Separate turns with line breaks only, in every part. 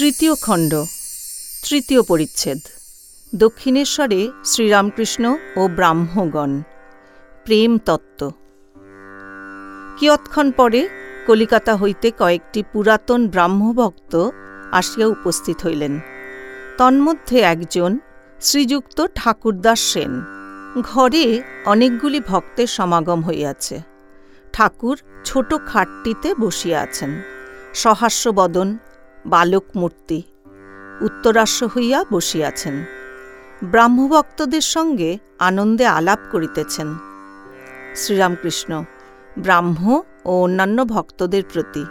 তৃতীয় খণ্ড, তৃতীয় পরিচ্ছেদ। দক্ষিণেশ্বরে শ্রীরামকৃষ্ণ ও ব্রাহ্মগণ, প্রেম তত্ত্ব। কিয়ৎক্ষণ পরে কলিকাতা হইতে কয়েকটি পুরাতন ব্রাহ্মভক্ত আসিয়া উপস্থিত হইলেন। তন্মধ্যে একজন শ্রীযুক্ত ঠাকুরদাস সেন। ঘরে অনেকগুলি ভক্তের সমাগম হইয়াছে। ঠাকুর ছোট খাটটিতে বসিয়া আছেন। সহাস্যবদন বালক মূর্তি উত্তরাস্য হইয়া বসিয়াছেন। ব্রাহ্মভক্তদের সঙ্গে আনন্দে আলাপ করিতেছেন। শ্রীরামকৃষ্ণ, ব্রাহ্ম ও অন্যান্য ভক্তদের প্রতি।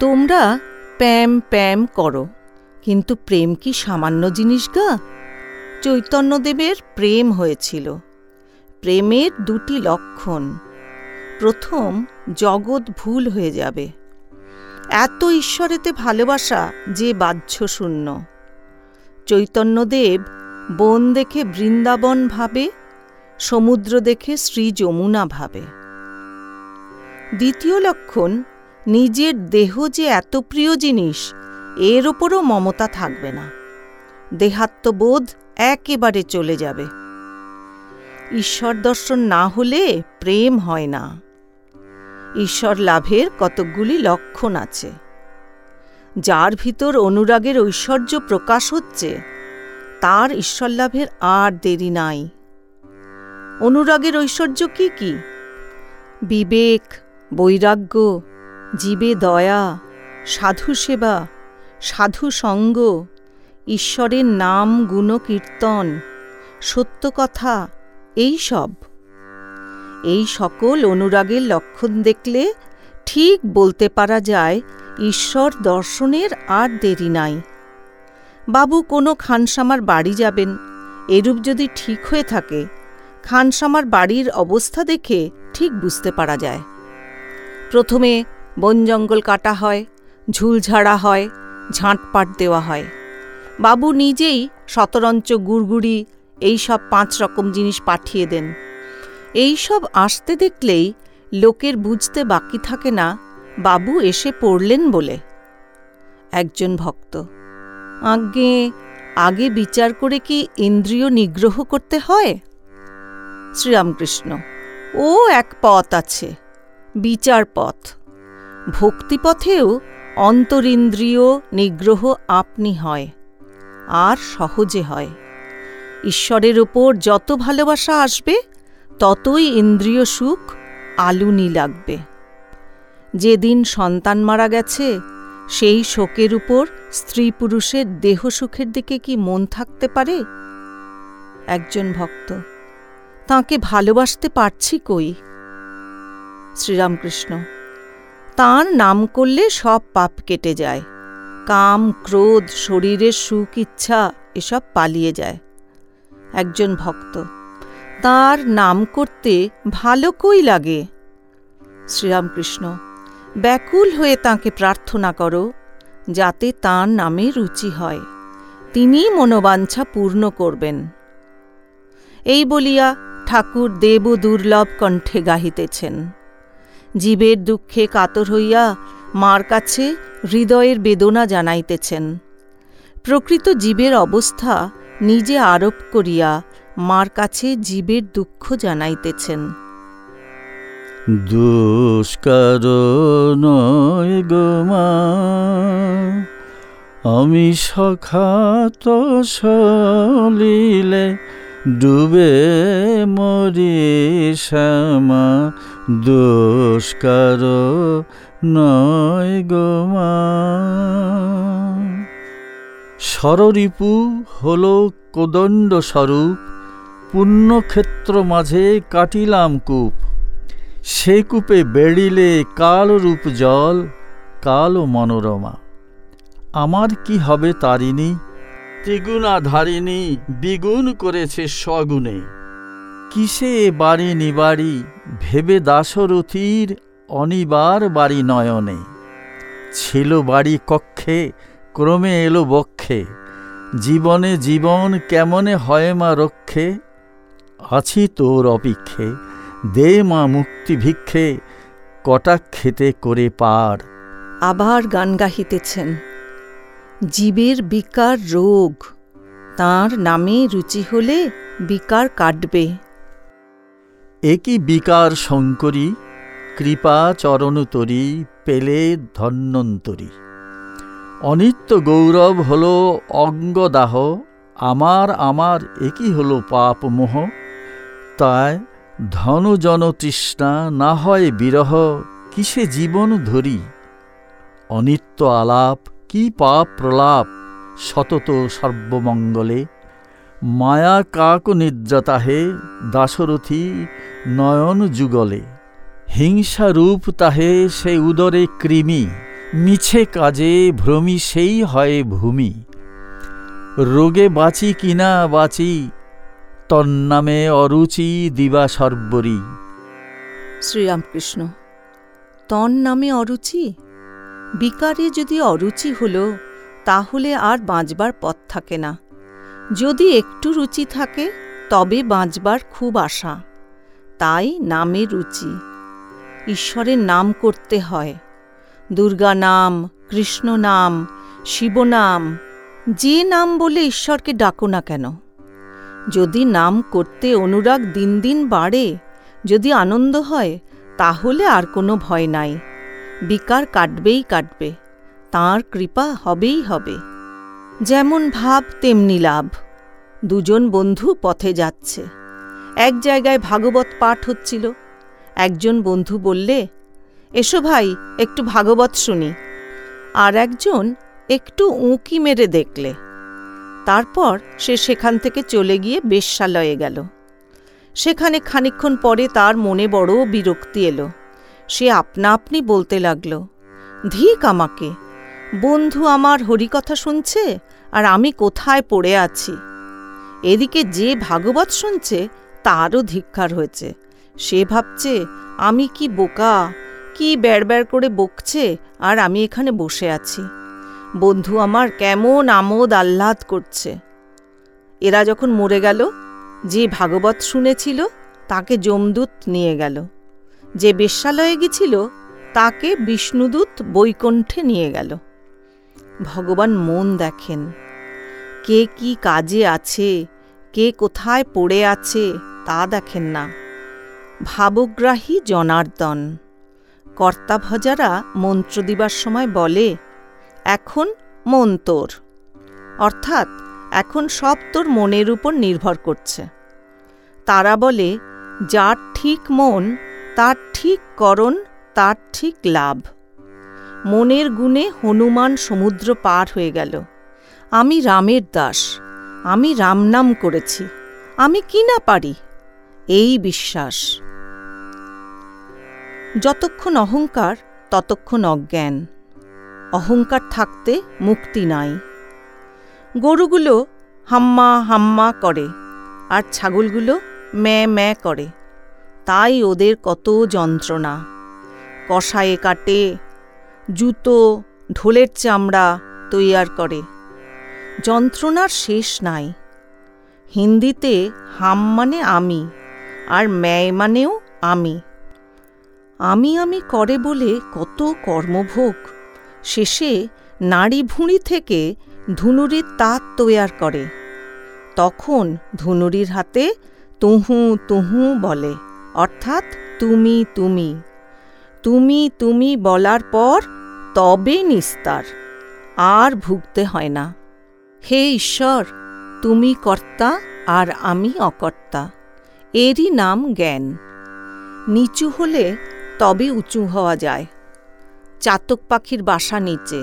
তোমরা প্যাম প্যাম করো, কিন্তু প্রেম কি সামান্য জিনিস গা? চৈতন্যদেবের প্রেম হয়েছিল। প্রেমের দুটি লক্ষণ। প্রথম, জগৎ ভুল হয়ে যাবে। এত ঈশ্বরেতে ভালোবাসা যে বাহ্য শূন্য চৈতন্যদেব বন দেখে বৃন্দাবন ভাবে, সমুদ্র দেখে শ্রী যমুনা ভাবে। দ্বিতীয় লক্ষণ, নিজের দেহ যে এত প্রিয় জিনিস, এর ওপরও মমতা থাকবে না। দেহাত্মবোধ একেবারে চলে যাবে। ঈশ্বর দর্শন না হলে প্রেম হয় না। ঈশ্বর লাভের কতকগুলি লক্ষণ আছে। যার ভিতর অনুরাগের ঐশ্বর্য প্রকাশ হচ্ছে, তার ঈশ্বর লাভের আর দেরি নাই। অনুরাগের ঐশ্বর্য কি কি? বিবেক, বৈরাগ্য, জীবে দয়া, সাধু সেবা, সাধু সঙ্গ, ঈশ্বরের নাম গুণকীর্তন সত্য কথা, এই সব। এই সকল অনুরাগের লক্ষণ দেখলে ঠিক বলতে পারা যায়, ঈশ্বর দর্শনের আর দেরি নাই। বাবু কোনো খানসামার বাড়ি যাবেন, এরূপ যদি ঠিক হয়ে থাকে, খানসামার বাড়ির অবস্থা দেখে ঠিক বুঝতে পারা যায়। প্রথমে বন জঙ্গল কাটা হয় ঝুলঝাড়া হয়, ঝাঁটপাট দেওয়া হয়। বাবু নিজেই শতরঞ্চ গুড়গুড়ি, এই সব পাঁচ রকম জিনিস পাঠিয়ে দেন। এই সব আসতে দেখলেই লোকের বুঝতে বাকি থাকে না, বাবু এসে পড়লেন বলে। একজন ভক্ত, আজ্ঞে, আগে বিচার করে কি ইন্দ্রিয় নিগ্রহ করতে হয়? শ্রীরামকৃষ্ণ, ও এক পথ আছে, বিচার পথ। ভক্তিপথেও অন্তরিন্দ্রিয় নিগ্রহ আপনি হয়, আর সহজে হয়। ঈশ্বরের ওপর যত ভালোবাসা আসবে ততই ইন্দ্রিয় সুখ আলুনি লাগবে। যেদিন সন্তান মারা গেছে, সেই শোকের উপর স্ত্রী পুরুষের দেহ সুখের দিকে কি মন থাকতে পারে? একজন ভক্ত, তাকে ভালোবাসতে পারছি কই? শ্রীরামকৃষ্ণ, তাঁর নাম করলে সব পাপ কেটে যায়, কাম, ক্রোধ, শরীরের সুখ, ইচ্ছা, এসব পালিয়ে যায়। একজন ভক্ত তার নাম করতে ভালো কই লাগে। শ্রীরামকৃষ্ণ, ব্যাকুল হয়ে তাকে প্রার্থনা করো, যাতে তাঁর নামে রুচি হয়। তিনি মনোবাঞ্ছা পূর্ণ করবেন। এই বলিয়া ঠাকুর দেব দুর্লভ কণ্ঠে গাহিতেছেন। জীবের দুঃখে কাতর হইয়া মার কাছে হৃদয়ের বেদনা জানাইতেছেন। প্রকৃত জীবের অবস্থা নিজে আরোপ করিয়া মার কাছে জীবের দুঃখ জানাইতেছেন।
দুষ্কার নয় গো মা, আমি সখাত সলিলে ডুবে মরি শ্যামা দুষ্কার নয় গো মা স্বররিপু হল কোদণ্ড স্বরূপ পুণ্যক্ষেত্র মাঝে কাটিলাম কূপ। সে কূপে বেড়িলে কালরূপ জল, কালো মনোরমা। আমার কি হবে তারিণী? ত্রিগুণা ধারিণী দ্বিগুণ করেছে স্বগুণে। কিসে বাড়ি নিবাড়ি? ভেবে দাসরথীর অনিবার বাড়ি নয়নে। ছিল বাড়ি কক্ষে, ক্রমে এলো বক্ষে। জীবনে জীবন কেমনে হয় মা রক্ষে? আছি তোর অপেক্ষে। দে মা মুক্তি ভিক্ষে কটাক্ষেতে করে পার।
আবার গান গাহিতেছেন। জীবের বিকার রোগ তার নামে রুচি হলে বিকার কাটবে।
একই বিকার শঙ্করী কৃপা চরণতরী পেলে ধন্যন্তরী অনিত্য গৌরব হল অঙ্গদাহ আমার আমার একই হল পাপ মোহ? তাই ধনজন তৃষ্ণা না হয় বিরহ, কিসে জীবন ধরি? অনিত্য আলাপ, কি পাপ প্রলাপ? সতত সর্বমঙ্গলে, মায়া কাক নিদ্রাতাহে দাশরথী নয়ন যুগলে, হিংসা রূপ তাহে সে উদরে কৃমি, মিছে কাজে ভ্রমি সেই হয় ভূমি। রোগে বাঁচি কিনা বাঁচি তন্নামে অরুচি দিবা সর্বরী।
শ্রীরামকৃষ্ণ তন নামে অরুচি? বিকারে যদি অরুচি হলো, তাহলে আর বাঁচবার পথ থাকে না। যদি একটু রুচি থাকে, তবে বাঁচবার খুব আশা। তাই নামে রুচি। ঈশ্বরের নাম করতে হয়। দুর্গা নাম, কৃষ্ণ নাম শিবনাম যে নাম বলে ঈশ্বরকে ডাকো না কেন? যদি নাম করতে অনুরাগ দিন দিন বাড়ে, যদি আনন্দ হয়, তাহলে আর কোনো ভয় নাই। বিকার কাটবেই কাটবে, তাঁর কৃপা হবেই হবে। যেমন ভাব, তেমনি লাভ। দুজন বন্ধু পথে যাচ্ছে। এক জায়গায় ভাগবত পাঠ হচ্ছিল। একজন বন্ধু বললে, এসো ভাই, একটু ভাগবত শুনি। আর একজন একটু উঁকি মেরে দেখলে তারপর সে সেখান থেকে চলে গিয়ে বেশ্যালয়ে গেল। সেখানে খানিক্ষণ পরে তার মনে বড় বিরক্তি এলো। সে আপনা আপনি বলতে লাগল, ধিক আমাকে, বন্ধু আমার হরিকথা শুনছে আর আমি কোথায় পড়ে আছি? এদিকে যে ভাগবত শুনছে তারও ধিক্ষার হয়েছে। সে ভাবছে, আমি কি বোকা, কি বেড় করে বকছে আর আমি এখানে বসে আছি। বন্ধু আমার কেমন আমোদ আহ্লাদ করছে। এরা যখন মরে গেল, যে ভাগবত শুনেছিল, তাকে যমদূত নিয়ে গেল। যে বেশ্যালয়ে গেছিল, তাকে বিষ্ণুদূত বৈকুণ্ঠে নিয়ে গেল। ভগবান মন দেখেন, কে কি কাজে আছে, কে কোথায় পড়ে আছে, তা দেখেন না। ভাবগ্রাহী জনার্দন কর্তাভজারা মন্ত্র দিবার সময় বলে এখন মন তোর। অর্থাৎ এখন সব তোর মনের উপর নির্ভর করছে। তারা বলে, যার ঠিক মন, তার ঠিক করণ, তার ঠিক লাভ। মনের গুণে হনুমান সমুদ্র পার হয়ে গেল। আমি রামের দাস, আমি রামনাম করেছি, আমি কি না পারি? এই বিশ্বাস। যতক্ষণ অহংকার, ততক্ষণ অজ্ঞান। অহংকার থাকতে মুক্তি নাই। গরুগুলো হাম্মা হাম্মা করে, আর ছাগলগুলো ম্যা ম্যা করে। তাই ওদের কত যন্ত্রণা। কষায়ে কাটে, জুতো, ঢোলের চামড়া তৈয়ার করে। যন্ত্রণার শেষ নাই। হিন্দিতে হাম মানে আমি, আর ম্যায় মানেও আমি। আমি আমি করে বলে কত কর্মভোগ। শেষে নাড়ি ভুঁড়ি থেকে ধুনুরির তাঁত তৈয়ার করে। তখন ধুনুরির হাতে তুহু তুহু বলে, অর্থাৎ তুমি তুমি। তুমি তুমি বলার পর তবে নিস্তার, আর ভুগতে হয় না। হে ঈশ্বর, তুমি কর্তা আর আমি অকর্তা, এরই নাম জ্ঞান। নিচু হলে তবে উঁচু হওয়া যায়। চাতক পাখির বাসা নিচে,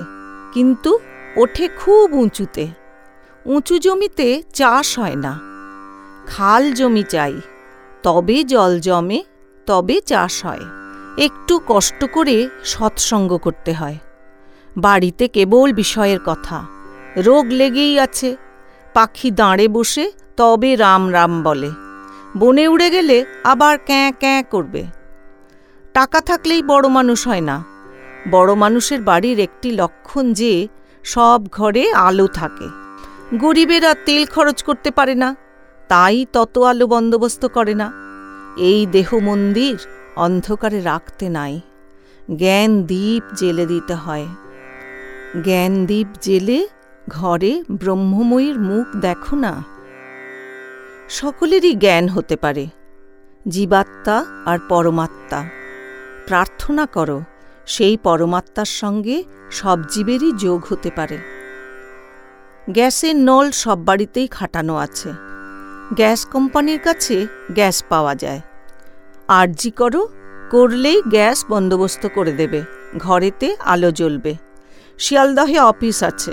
কিন্তু ওঠে খুব উঁচুতে। উঁচু জমিতে চাষ হয় না। খাল জমি চাই, তবে জল জমে, তবে চাষ হয়। একটু কষ্ট করে সৎসঙ্গ করতে হয়। বাড়িতে কেবল বিষয়ের কথা। রোগ লেগেই আছে। পাখি দাঁড়ে বসে তবে রাম রাম বলে। বনে উড়ে গেলে আবার ক্যাঁ ক্যাঁ করবে। টাকা থাকলেই বড় মানুষ হয় না। বড় মানুষের বাড়ির একটি লক্ষণ যে সব ঘরে আলো থাকে। গরিবেরা তেল খরচ করতে পারে না, তাই তত আলো বন্দোবস্ত করে না। এই দেহ মন্দির অন্ধকারে রাখতে নাই। জ্ঞান দ্বীপ জেলে দিতে হয়। জ্ঞান দ্বীপ জেলে ঘরে ব্রহ্মময়ীর মুখ দেখো না। সকলেরই জ্ঞান হতে পারে। জীবাত্মা আর পরমাত্মা। প্রার্থনা করো সেই পরমাত্মার সঙ্গে সব জীবেরই যোগ হতে পারে। গ্যাসের নল সব বাড়িতেই খাটানো আছে। গ্যাস কোম্পানির কাছে গ্যাস পাওয়া যায়। আরজি করো, করলেই গ্যাস বন্দোবস্ত করে দেবে। ঘরেতে আলো জ্বলবে। শিয়ালদহে অফিস আছে।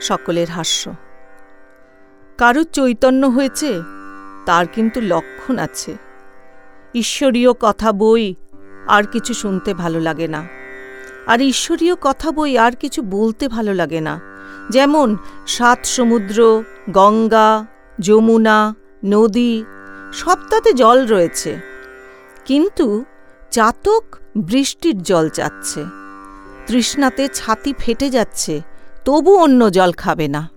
সকলের হাস্য। কারুর চৈতন্য হয়েছে, তার কিন্তু লক্ষণ আছে। ঈশ্বরীয় কথা বই আর কিছু শুনতে ভালো লাগে না। আর ঈশ্বরীয় কথা বই আর কিছু বলতে ভালো লাগে না। যেমন, সাত সমুদ্র, গঙ্গা, যমুনা, নদী, সবটাতে জল রয়েছে। কিন্তু চাতক বৃষ্টির জল চাচ্ছে। তৃষ্ণাতে ছাতি ফেটে যাচ্ছে, তবু অন্য জল খাবে না।